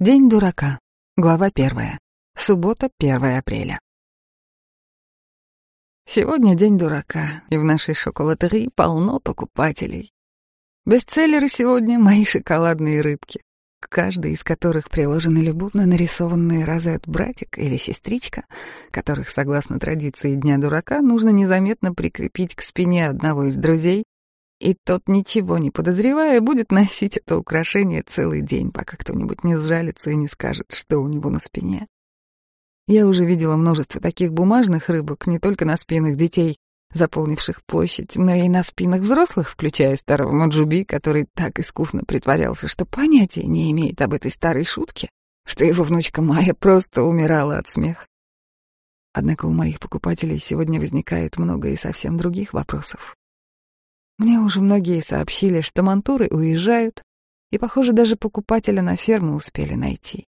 День дурака. Глава первая. Суббота, 1 апреля. Сегодня день дурака, и в нашей шоколадерии полно покупателей. Бестселлеры сегодня — мои шоколадные рыбки, к каждой из которых приложены любовно нарисованные розет-братик или сестричка, которых, согласно традиции Дня дурака, нужно незаметно прикрепить к спине одного из друзей и тот, ничего не подозревая, будет носить это украшение целый день, пока кто-нибудь не сжалится и не скажет, что у него на спине. Я уже видела множество таких бумажных рыбок, не только на спинах детей, заполнивших площадь, но и на спинах взрослых, включая старого Маджуби, который так искусно притворялся, что понятия не имеет об этой старой шутке, что его внучка Майя просто умирала от смеха. Однако у моих покупателей сегодня возникает много и совсем других вопросов. Мне уже многие сообщили, что мантуры уезжают, и, похоже, даже покупателя на ферму успели найти.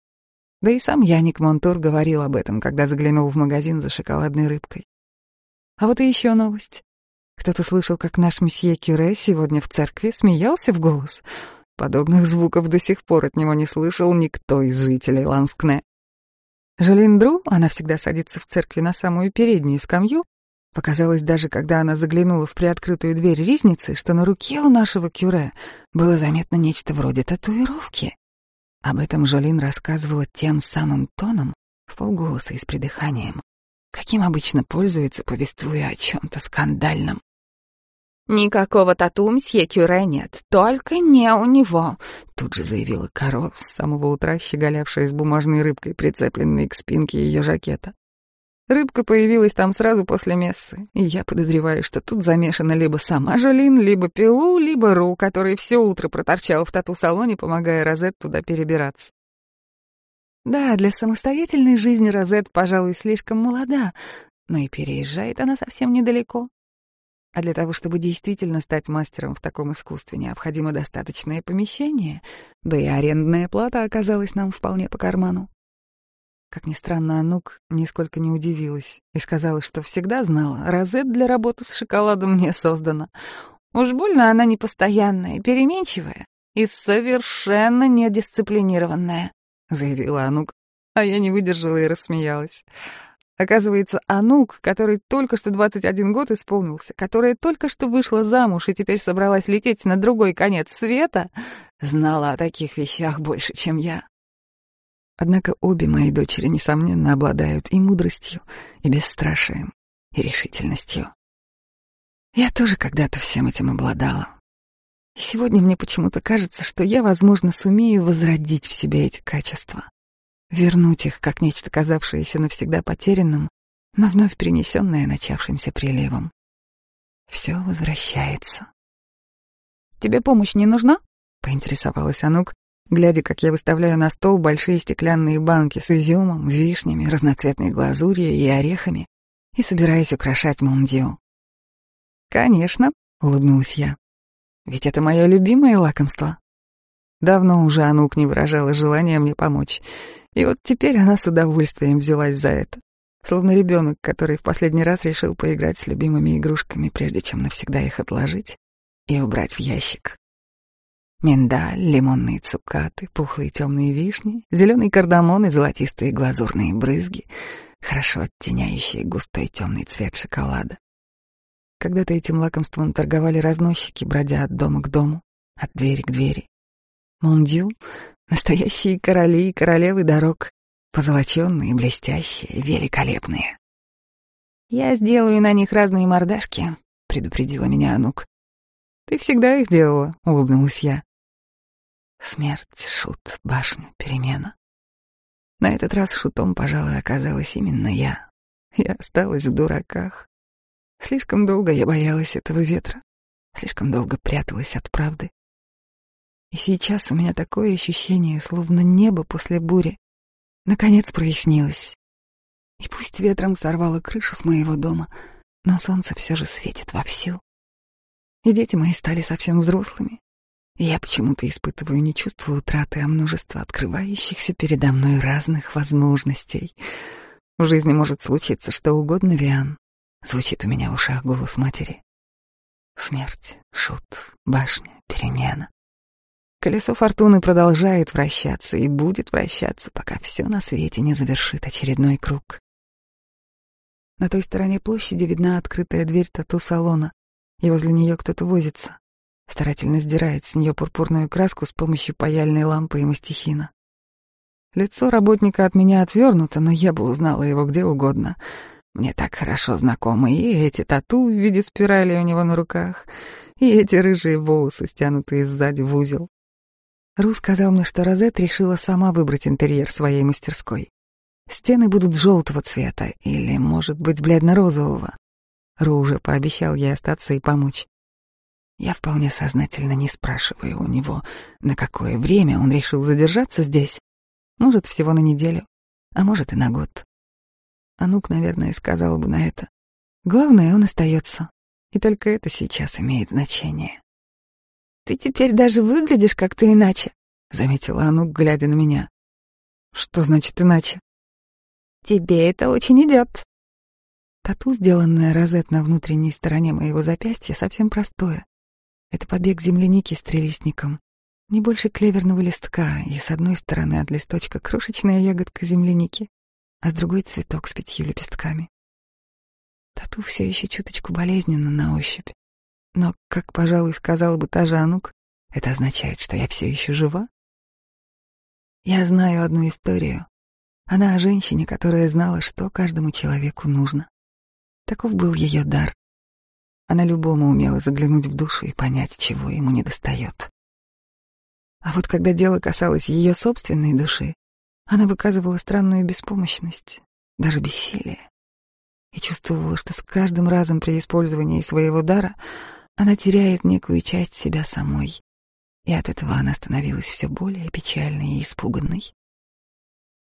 Да и сам Яник Монтур говорил об этом, когда заглянул в магазин за шоколадной рыбкой. А вот и еще новость. Кто-то слышал, как наш месье Кюре сегодня в церкви смеялся в голос. Подобных звуков до сих пор от него не слышал никто из жителей Ланскне. Жолин Дру, она всегда садится в церкви на самую переднюю скамью, Показалось даже, когда она заглянула в приоткрытую дверь ризницы, что на руке у нашего кюре было заметно нечто вроде татуировки. Об этом Жолин рассказывала тем самым тоном, в полголоса и с придыханием, каким обычно пользуется, повествуя о чем-то скандальном. «Никакого тату мсье Кюре нет, только не у него», — тут же заявила Каро, с самого утра щеголявшая с бумажной рыбкой, прицепленной к спинке ее жакета. Рыбка появилась там сразу после мессы, и я подозреваю, что тут замешана либо сама Жолин, либо Пилу, либо Ру, который все утро проторчал в тату-салоне, помогая Розет туда перебираться. Да, для самостоятельной жизни Розет, пожалуй, слишком молода, но и переезжает она совсем недалеко. А для того, чтобы действительно стать мастером в таком искусстве, необходимо достаточное помещение, да и арендная плата оказалась нам вполне по карману. Как ни странно, Анук нисколько не удивилась и сказала, что всегда знала, розет для работы с шоколадом не создана. Уж больно она непостоянная, переменчивая и совершенно недисциплинированная, заявила Анук, а я не выдержала и рассмеялась. Оказывается, Анук, который только что 21 год исполнился, которая только что вышла замуж и теперь собралась лететь на другой конец света, знала о таких вещах больше, чем я. Однако обе мои дочери, несомненно, обладают и мудростью, и бесстрашием, и решительностью. Я тоже когда-то всем этим обладала. И сегодня мне почему-то кажется, что я, возможно, сумею возродить в себе эти качества, вернуть их, как нечто казавшееся навсегда потерянным, но вновь принесенное начавшимся приливом. Все возвращается. «Тебе помощь не нужна?» — поинтересовалась Анук, глядя, как я выставляю на стол большие стеклянные банки с изюмом, вишнями, разноцветной глазурью и орехами и собираясь украшать Мондио. «Конечно», — улыбнулась я, — «ведь это мое любимое лакомство». Давно уже Анук не выражала желания мне помочь, и вот теперь она с удовольствием взялась за это, словно ребенок, который в последний раз решил поиграть с любимыми игрушками, прежде чем навсегда их отложить и убрать в ящик. Миндаль, лимонные цукаты, пухлые темные вишни, зеленый кардамон и золотистые глазурные брызги, хорошо оттеняющие густой темный цвет шоколада. Когда-то этим лакомством торговали разносчики, бродя от дома к дому, от двери к двери. Мондю — настоящие короли и королевы дорог, позолоченные, блестящие, великолепные. «Я сделаю на них разные мордашки», — предупредила меня Анук. «Ты всегда их делала», — улыбнулась я. Смерть, шут, башня, перемена. На этот раз шутом, пожалуй, оказалась именно я. Я осталась в дураках. Слишком долго я боялась этого ветра, слишком долго пряталась от правды. И сейчас у меня такое ощущение, словно небо после бури, наконец прояснилось. И пусть ветром сорвало крышу с моего дома, но солнце все же светит вовсю. И дети мои стали совсем взрослыми, я почему-то испытываю не чувство утраты, а множество открывающихся передо мной разных возможностей. В жизни может случиться что угодно, Виан. Звучит у меня в ушах голос матери. Смерть, шут, башня, перемена. Колесо фортуны продолжает вращаться и будет вращаться, пока все на свете не завершит очередной круг. На той стороне площади видна открытая дверь тату-салона, и возле нее кто-то возится, старательно сдирает с нее пурпурную краску с помощью паяльной лампы и мастихина. Лицо работника от меня отвернуто, но я бы узнала его где угодно. Мне так хорошо знакомы и эти тату в виде спирали у него на руках, и эти рыжие волосы, стянутые сзади в узел. Ру сказал мне, что Розет решила сама выбрать интерьер своей мастерской. Стены будут желтого цвета или, может быть, бледно-розового. Ру уже пообещал ей остаться и помочь. Я вполне сознательно не спрашиваю у него, на какое время он решил задержаться здесь. Может, всего на неделю, а может и на год. Анук, наверное, сказал бы на это. Главное, он остается, и только это сейчас имеет значение. «Ты теперь даже выглядишь как-то иначе», — заметила Анук, глядя на меня. «Что значит иначе?» «Тебе это очень идет». Тату, сделанное розет на внутренней стороне моего запястья, совсем простое. Это побег земляники с трелистником. Не больше клеверного листка, и с одной стороны от листочка крошечная ягодка земляники, а с другой цветок с пятью лепестками. Тату все еще чуточку болезненно на ощупь. Но, как, пожалуй, сказала бы та же Анук, это означает, что я все еще жива. Я знаю одну историю. Она о женщине, которая знала, что каждому человеку нужно. Таков был ее дар. Она любому умела заглянуть в душу и понять, чего ему недостает. А вот когда дело касалось ее собственной души, она выказывала странную беспомощность, даже бессилие, и чувствовала, что с каждым разом при использовании своего дара она теряет некую часть себя самой, и от этого она становилась все более печальной и испуганной.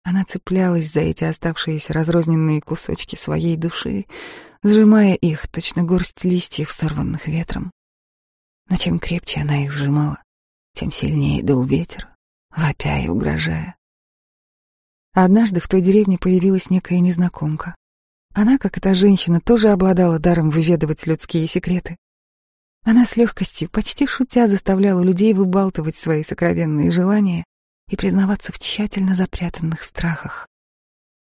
Она цеплялась за эти оставшиеся разрозненные кусочки своей души, сжимая их, точно горсть листьев, сорванных ветром. Но чем крепче она их сжимала, тем сильнее дул ветер, вопя и угрожая. Однажды в той деревне появилась некая незнакомка. Она, как эта женщина, тоже обладала даром выведывать людские секреты. Она с легкостью, почти шутя, заставляла людей выбалтывать свои сокровенные желания и признаваться в тщательно запрятанных страхах.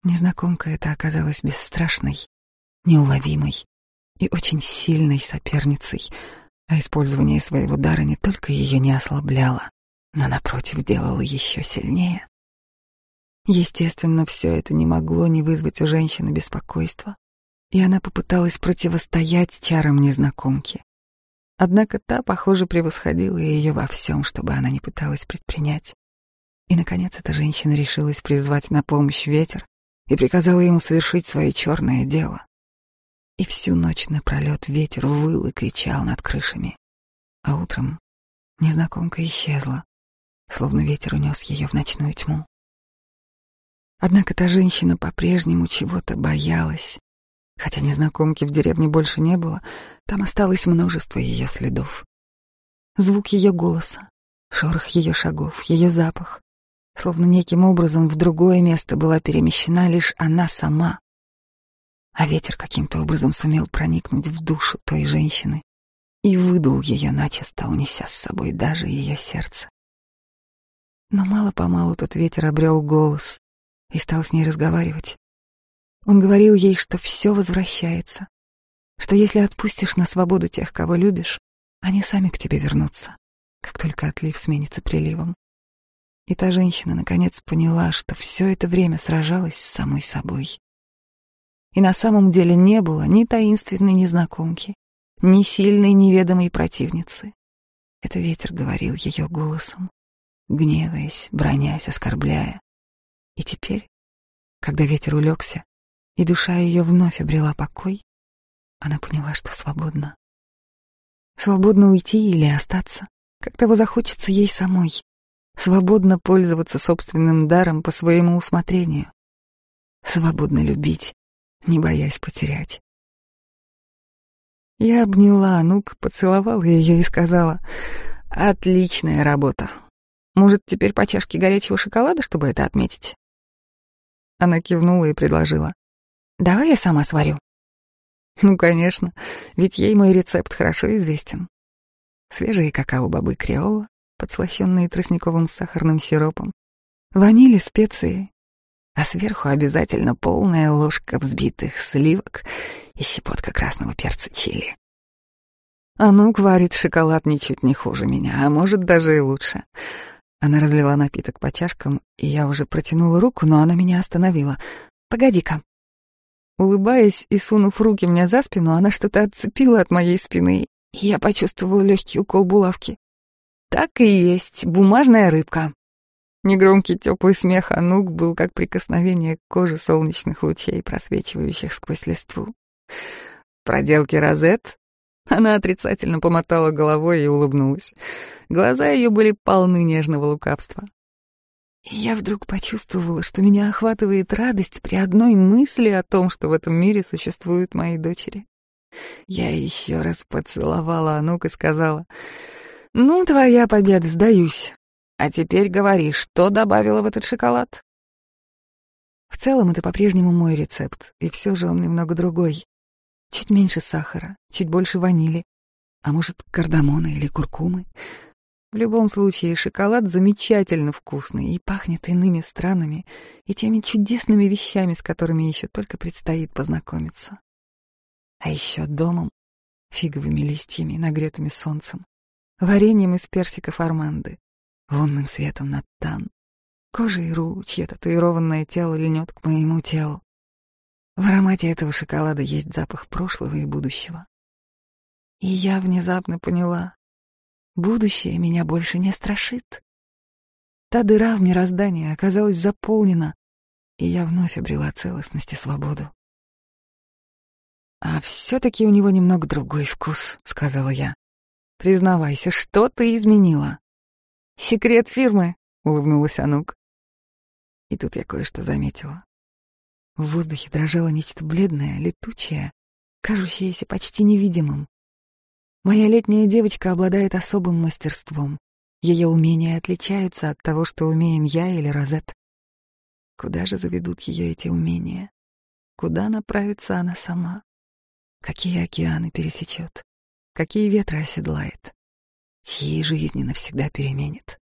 Незнакомка эта оказалась бесстрашной, неуловимой и очень сильной соперницей, а использование своего дара не только ее не ослабляло, но, напротив, делало еще сильнее. Естественно, все это не могло не вызвать у женщины беспокойства, и она попыталась противостоять чарам незнакомки. Однако та, похоже, превосходила ее во всем, чтобы она не пыталась предпринять. И, наконец, эта женщина решилась призвать на помощь ветер и приказала ему совершить свое черное дело. И всю ночь напролет ветер выл и кричал над крышами. А утром незнакомка исчезла, словно ветер унес ее в ночную тьму. Однако та женщина по-прежнему чего-то боялась Хотя незнакомки в деревне больше не было, там осталось множество ее следов. Звук ее голоса, шорох ее шагов, ее запах. Словно неким образом в другое место была перемещена лишь она сама. А ветер каким-то образом сумел проникнуть в душу той женщины и выдул ее начисто, унеся с собой даже ее сердце. Но мало-помалу тот ветер обрел голос и стал с ней разговаривать. Он говорил ей, что все возвращается, что если отпустишь на свободу тех, кого любишь, они сами к тебе вернутся, как только отлив сменится приливом. И та женщина наконец поняла, что все это время сражалась с самой собой. И на самом деле не было ни таинственной незнакомки, ни сильной неведомой противницы. Это ветер говорил ее голосом, гневаясь, бронясь, оскорбляя. И теперь, когда ветер улегся, и душа ее вновь обрела покой, она поняла, что свободна. Свободно уйти или остаться, как того захочется ей самой. Свободно пользоваться собственным даром по своему усмотрению. Свободно любить, не боясь потерять. Я обняла Анук, поцеловала ее и сказала, «Отличная работа. Может, теперь по чашке горячего шоколада, чтобы это отметить?» Она кивнула и предложила. Давай я сама сварю. Ну, конечно, ведь ей мой рецепт хорошо известен. Свежие какао-бобы креола, подслащенные тростниковым сахарным сиропом, ванили, специи, а сверху обязательно полная ложка взбитых сливок и щепотка красного перца чили. Анук варит шоколад ничуть не хуже меня, а может даже и лучше. Она разлила напиток по чашкам, и я уже протянула руку, но она меня остановила. «Погоди-ка». Улыбаясь и сунув руки мне за спину, она что-то отцепила от моей спины, и я почувствовала легкий укол булавки. Так и есть, бумажная рыбка. Негромкий теплый смех Анук был как прикосновение к коже солнечных лучей, просвечивающих сквозь листву. Проделки Розет? Она отрицательно помотала головой и улыбнулась. Глаза ее были полны нежного лукавства. И я вдруг почувствовала, что меня охватывает радость при одной мысли о том, что в этом мире существуют мои дочери. Я еще раз поцеловала Анук и сказала, «Ну, твоя победа, сдаюсь. А теперь говори, что добавила в этот шоколад? В целом это по-прежнему мой рецепт, и все же он немного другой. Чуть меньше сахара, чуть больше ванили, а может, кардамона или куркумы. В любом случае, шоколад замечательно вкусный и пахнет иными странами и теми чудесными вещами, с которыми еще только предстоит познакомиться. А еще домом, фиговыми листьями, нагретыми солнцем, вареньем из персиков арманды, лунным светом над Тан. Кожей Ру, чье татуированное тело льнет к моему телу. В аромате этого шоколада есть запах прошлого и будущего. И я внезапно поняла, будущее меня больше не страшит. Та дыра в мироздании оказалась заполнена, и я вновь обрела целостность и свободу. «А все-таки у него немного другой вкус», — сказала я. «Признавайся, что ты изменила?» «Секрет фирмы», — улыбнулась Анук. И тут я кое-что заметила. В воздухе дрожало нечто бледное, летучее, кажущееся почти невидимым. Моя летняя девочка обладает особым мастерством. Ее умения отличаются от того, что умеем я или Розет. Куда же заведут ее эти умения? Куда направится она сама? Какие океаны пересечет? Какие ветры оседлает? Чьи жизни навсегда переменит.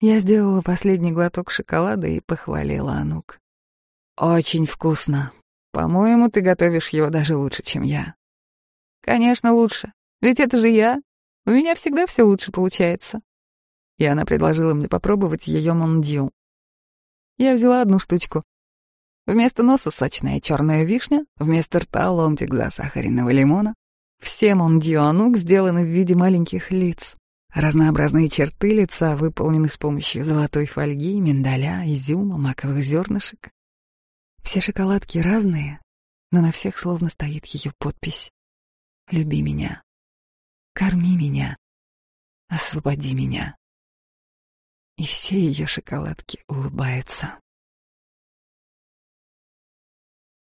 Я сделала последний глоток шоколада и похвалила Анук. «Очень вкусно. По-моему, ты готовишь его даже лучше, чем я». «Конечно, лучше. Ведь это же я. У меня всегда все лучше получается». И она предложила мне попробовать ее мондью. Я взяла одну штучку. Вместо носа сочная черная вишня, вместо рта ломтик засахаренного лимона, все мондианук сделаны в виде маленьких лиц. Разнообразные черты лица выполнены с помощью золотой фольги, миндаля, изюма, маковых зернышек. Все шоколадки разные, но на всех словно стоит ее подпись. «Люби меня. Корми меня. Освободи меня». И все ее шоколадки улыбаются.